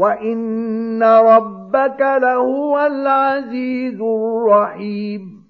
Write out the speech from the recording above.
وَإِنَّ رَبَّكَ لَهُوَ الْعَزِيزُ الرَّحِيمُ